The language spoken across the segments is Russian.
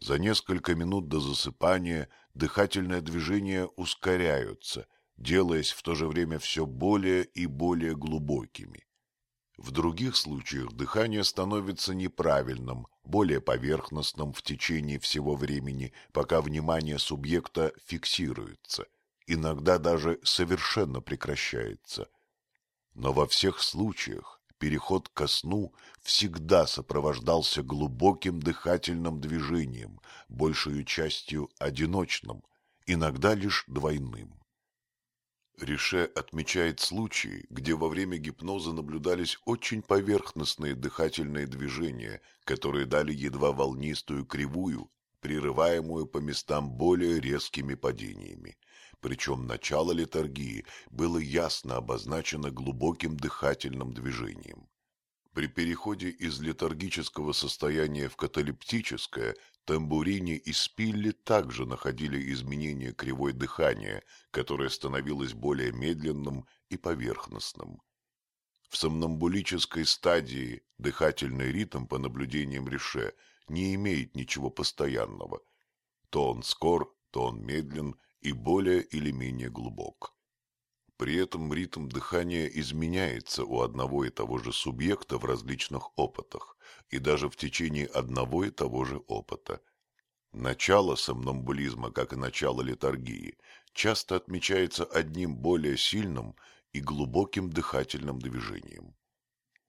За несколько минут до засыпания дыхательные движения ускоряются, делаясь в то же время все более и более глубокими. В других случаях дыхание становится неправильным, более поверхностным в течение всего времени, пока внимание субъекта фиксируется, иногда даже совершенно прекращается. Но во всех случаях переход ко сну всегда сопровождался глубоким дыхательным движением, большую частью одиночным, иногда лишь двойным. Рише отмечает случаи, где во время гипноза наблюдались очень поверхностные дыхательные движения, которые дали едва волнистую кривую, прерываемую по местам более резкими падениями. Причем начало литургии было ясно обозначено глубоким дыхательным движением. При переходе из летаргического состояния в каталептическое Тамбурини и Спилли также находили изменение кривой дыхания, которое становилось более медленным и поверхностным. В сомнамбулической стадии дыхательный ритм, по наблюдениям Рише, не имеет ничего постоянного. То он скор, то он медлен и более или менее глубок. При этом ритм дыхания изменяется у одного и того же субъекта в различных опытах и даже в течение одного и того же опыта. Начало сомнамбулизма, как и начало литургии, часто отмечается одним более сильным и глубоким дыхательным движением.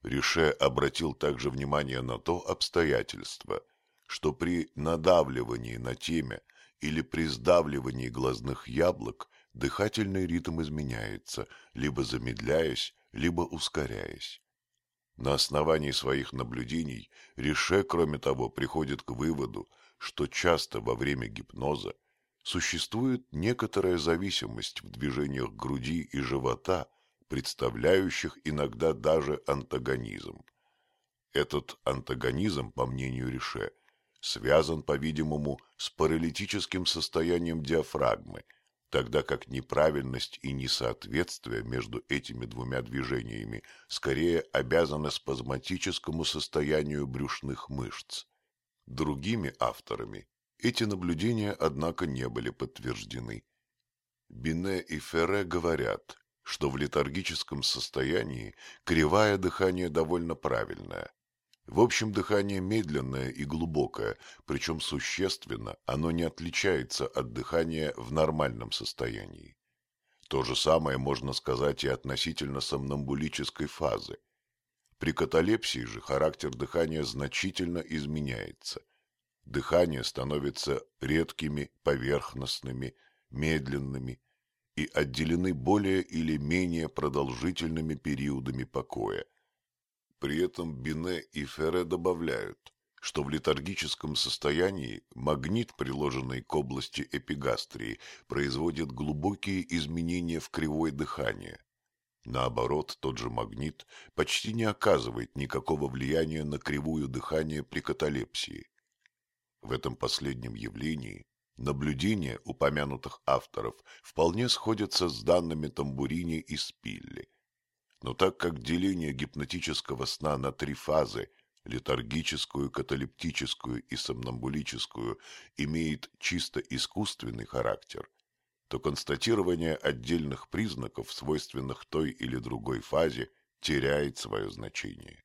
Рише обратил также внимание на то обстоятельство, что при надавливании на теме или при сдавливании глазных яблок дыхательный ритм изменяется, либо замедляясь, либо ускоряясь. На основании своих наблюдений Рише, кроме того, приходит к выводу, что часто во время гипноза существует некоторая зависимость в движениях груди и живота, представляющих иногда даже антагонизм. Этот антагонизм, по мнению Рише, связан, по-видимому, с паралитическим состоянием диафрагмы – тогда как неправильность и несоответствие между этими двумя движениями скорее обязаны спазматическому состоянию брюшных мышц. Другими авторами эти наблюдения, однако, не были подтверждены. Бине и Ферре говорят, что в летаргическом состоянии кривая дыхание довольно правильная, в общем, дыхание медленное и глубокое, причем существенно оно не отличается от дыхания в нормальном состоянии. То же самое можно сказать и относительно сомнамбулической фазы. При каталепсии же характер дыхания значительно изменяется. Дыхание становится редкими, поверхностными, медленными и отделены более или менее продолжительными периодами покоя. При этом Бине и Ферре добавляют, что в летаргическом состоянии магнит, приложенный к области эпигастрии, производит глубокие изменения в кривой дыхания. Наоборот, тот же магнит почти не оказывает никакого влияния на кривую дыхания при каталепсии. В этом последнем явлении наблюдения упомянутых авторов вполне сходятся с данными Тамбурини и Спилли. Но так как деление гипнотического сна на три фазы – летаргическую, каталептическую и сомнамбулическую – имеет чисто искусственный характер, то констатирование отдельных признаков, свойственных той или другой фазе, теряет свое значение.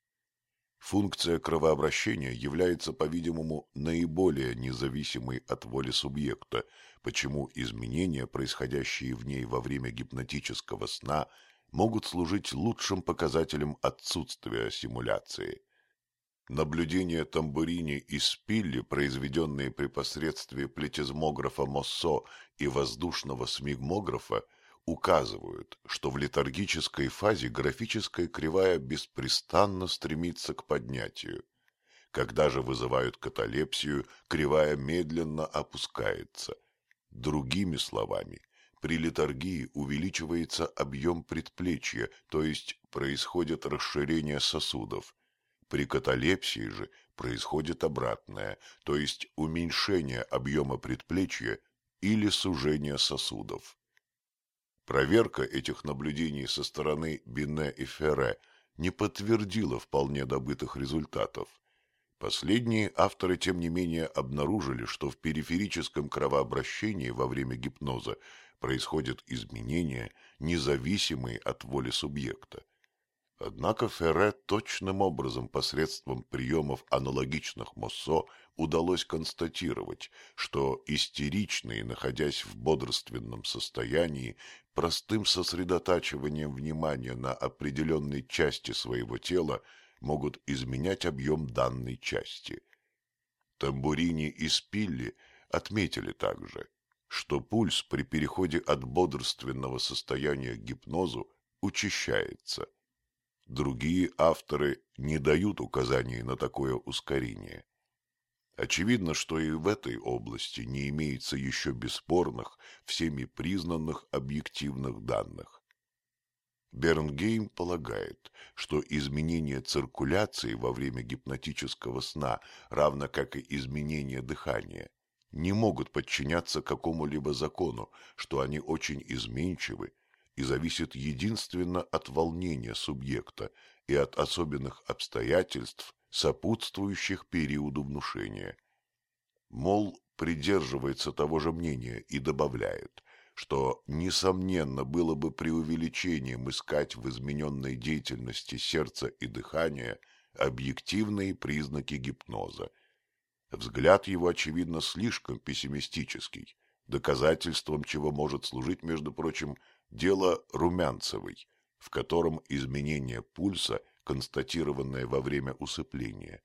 Функция кровообращения является, по-видимому, наиболее независимой от воли субъекта, почему изменения, происходящие в ней во время гипнотического сна – могут служить лучшим показателем отсутствия симуляции. Наблюдения тамбурини и спилли, произведенные при посредстве плетизмографа Моссо и воздушного смигмографа, указывают, что в летаргической фазе графическая кривая беспрестанно стремится к поднятию. Когда же вызывают каталепсию, кривая медленно опускается. Другими словами, при литургии увеличивается объем предплечья, то есть происходит расширение сосудов. При каталепсии же происходит обратное, то есть уменьшение объема предплечья или сужение сосудов. Проверка этих наблюдений со стороны Бине и Ферре не подтвердила вполне добытых результатов. Последние авторы, тем не менее, обнаружили, что в периферическом кровообращении во время гипноза происходят изменения, независимые от воли субъекта. Однако Ферре точным образом посредством приемов аналогичных Моссо удалось констатировать, что истеричные, находясь в бодрственном состоянии, простым сосредотачиванием внимания на определенной части своего тела могут изменять объем данной части. Тамбурини и Спилли отметили также, что пульс при переходе от бодрственного состояния к гипнозу учащается – Другие авторы не дают указаний на такое ускорение. Очевидно, что и в этой области не имеется еще бесспорных, всеми признанных объективных данных. Бернгейм полагает, что изменение циркуляции во время гипнотического сна, равно как и изменение дыхания, не могут подчиняться какому-либо закону, что они очень изменчивы и зависит единственно от волнения субъекта и от особенных обстоятельств, сопутствующих периоду внушения. Мол придерживается того же мнения и добавляет, что, несомненно, было бы преувеличением искать в измененной деятельности сердца и дыхания объективные признаки гипноза. Взгляд его, очевидно, слишком пессимистический, доказательством чего может служить, между прочим, дело Румянцевой, в котором изменение пульса, констатированное во время усыпления,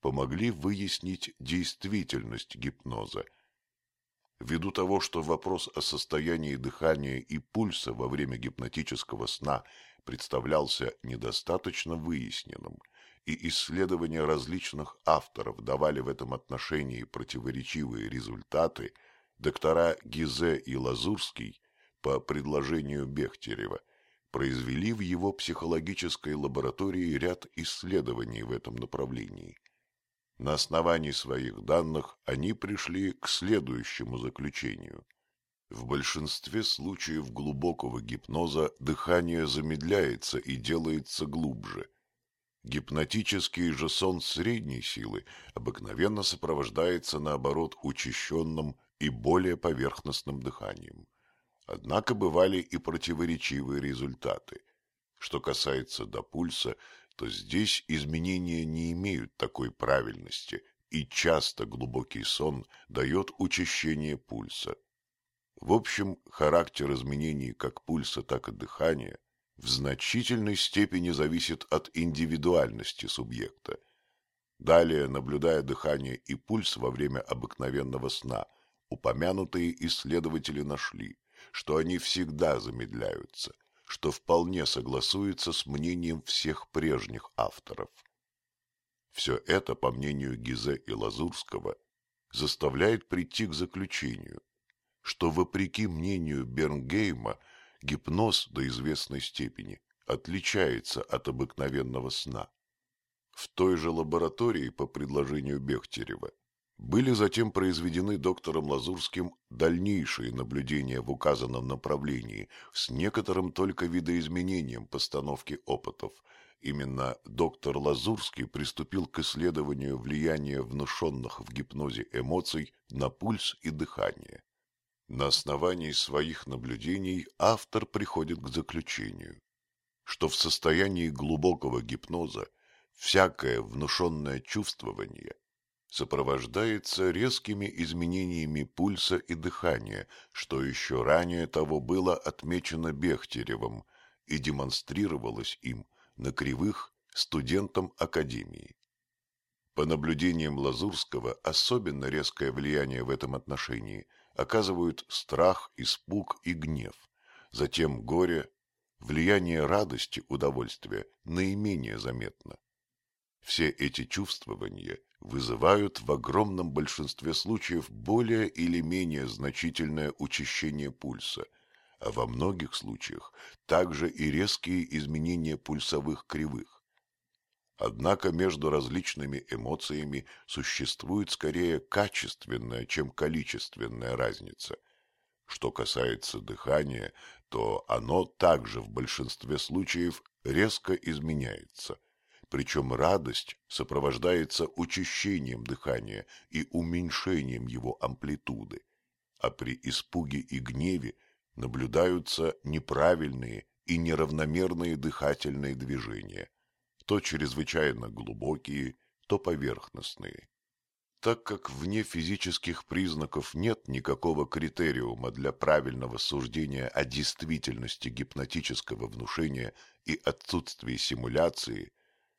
помогли выяснить действительность гипноза. Ввиду того, что вопрос о состоянии дыхания и пульса во время гипнотического сна представлялся недостаточно выясненным, и исследования различных авторов давали в этом отношении противоречивые результаты, доктора Гизе и Лазурский по предложению Бехтерева, произвели в его психологической лаборатории ряд исследований в этом направлении. На основании своих данных они пришли к следующему заключению. В большинстве случаев глубокого гипноза дыхание замедляется и делается глубже. Гипнотический же сон средней силы обыкновенно сопровождается, наоборот, учащенным и более поверхностным дыханием. Однако бывали и противоречивые результаты. Что касается до пульса, то здесь изменения не имеют такой правильности, и часто глубокий сон дает учащение пульса. В общем, характер изменений как пульса, так и дыхания в значительной степени зависит от индивидуальности субъекта. Далее, наблюдая дыхание и пульс во время обыкновенного сна, упомянутые исследователи нашли, что они всегда замедляются, что вполне согласуется с мнением всех прежних авторов. Все это, по мнению Гизе и Лазурского, заставляет прийти к заключению, что, вопреки мнению Бернгейма, гипноз до известной степени отличается от обыкновенного сна. В той же лаборатории, по предложению Бехтерева, были затем произведены доктором Лазурским дальнейшие наблюдения в указанном направлении с некоторым только видоизменением постановки опытов. Именно доктор Лазурский приступил к исследованию влияния внушенных в гипнозе эмоций на пульс и дыхание. На основании своих наблюдений автор приходит к заключению, что в состоянии глубокого гипноза всякое внушенное чувствование – сопровождается резкими изменениями пульса и дыхания, что еще ранее того было отмечено Бехтеревым и демонстрировалось им на кривых студентам Академии. По наблюдениям Лазурского, особенно резкое влияние в этом отношении оказывают страх, испуг и гнев, затем горе, влияние радости, удовольствия наименее заметно. Все эти чувствования вызывают в огромном большинстве случаев более или менее значительное учащение пульса, а во многих случаях также и резкие изменения пульсовых кривых. Однако между различными эмоциями существует скорее качественная, чем количественная разница. Что касается дыхания, то оно также в большинстве случаев резко изменяется – причем радость сопровождается учащением дыхания и уменьшением его амплитуды, а при испуге и гневе наблюдаются неправильные и неравномерные дыхательные движения, то чрезвычайно глубокие, то поверхностные. Так как вне физических признаков нет никакого критериума для правильного суждения о действительности гипнотического внушения и отсутствии симуляции,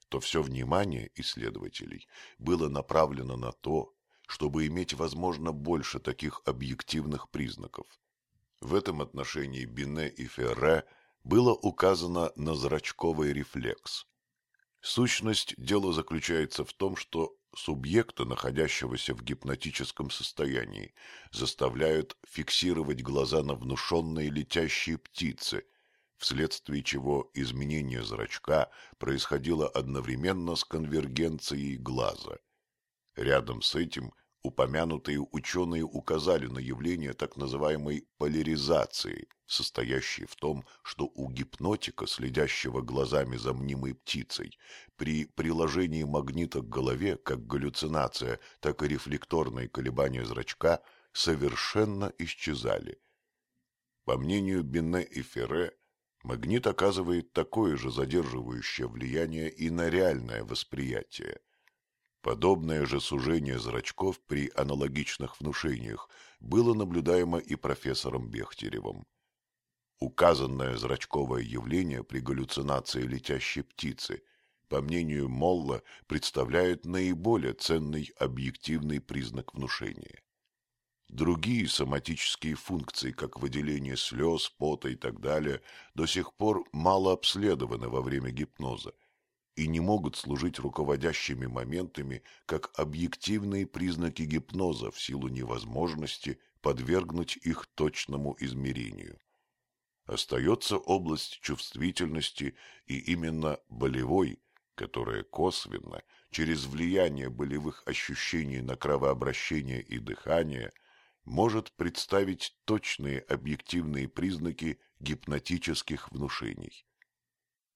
то все внимание исследователей было направлено на то, чтобы иметь, возможно, больше таких объективных признаков. В этом отношении Бине и Ферре было указано на зрачковый рефлекс. Сущность дела заключается в том, что субъекта, находящегося в гипнотическом состоянии, заставляют фиксировать глаза на внушенные летящие птицы, вследствие чего изменение зрачка происходило одновременно с конвергенцией глаза. Рядом с этим упомянутые ученые указали на явление так называемой поляризации, состоящей в том, что у гипнотика, следящего глазами за мнимой птицей, при приложении магнита к голове, как галлюцинация, так и рефлекторные колебания зрачка, совершенно исчезали. По мнению Бенне и Ферре, магнит оказывает такое же задерживающее влияние и на реальное восприятие. Подобное же сужение зрачков при аналогичных внушениях было наблюдаемо и профессором Бехтеревым. Указанное зрачковое явление при галлюцинации летящей птицы, по мнению Молла, представляет наиболее ценный объективный признак внушения. Другие соматические функции, как выделение слез, пота и так далее, до сих пор мало обследованы во время гипноза – и не могут служить руководящими моментами как объективные признаки гипноза в силу невозможности подвергнуть их точному измерению. Остается область чувствительности и именно болевой, которая косвенно, через влияние болевых ощущений на кровообращение и дыхание, может представить точные объективные признаки гипнотических внушений.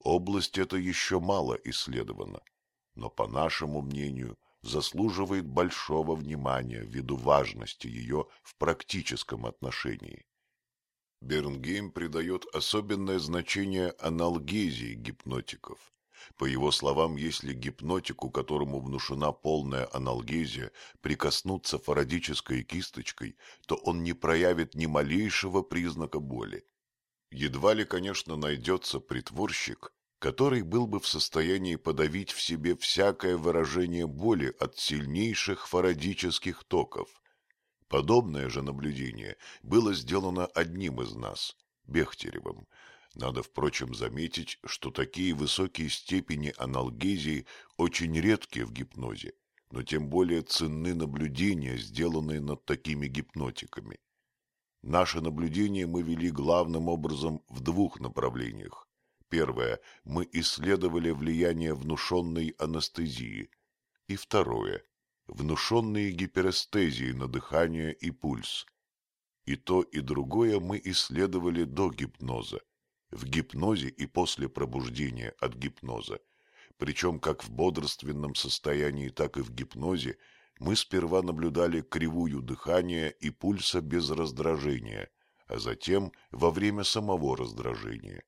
Область эта еще мало исследована, но, по нашему мнению, заслуживает большого внимания ввиду важности ее в практическом отношении. Бернгейм придает особенное значение аналгезии гипнотиков. По его словам, если гипнотику, которому внушена полная аналгезия, прикоснуться фарадической кисточкой, то он не проявит ни малейшего признака боли. Едва ли, конечно, найдется притворщик, который был бы в состоянии подавить в себе всякое выражение боли от сильнейших фарадических токов. Подобное же наблюдение было сделано одним из нас, Бехтеревым. Надо, впрочем, заметить, что такие высокие степени аналгезии очень редки в гипнозе, но тем более ценны наблюдения, сделанные над такими гипнотиками. Наши наблюдения мы вели главным образом в двух направлениях. Первое. Мы исследовали влияние внушенной анестезии. И второе. Внушенные гиперестезии на дыхание и пульс. И то, и другое мы исследовали до гипноза, в гипнозе и после пробуждения от гипноза. Причем как в бодрственном состоянии, так и в гипнозе мы сперва наблюдали кривую дыхания и пульса без раздражения, а затем во время самого раздражения.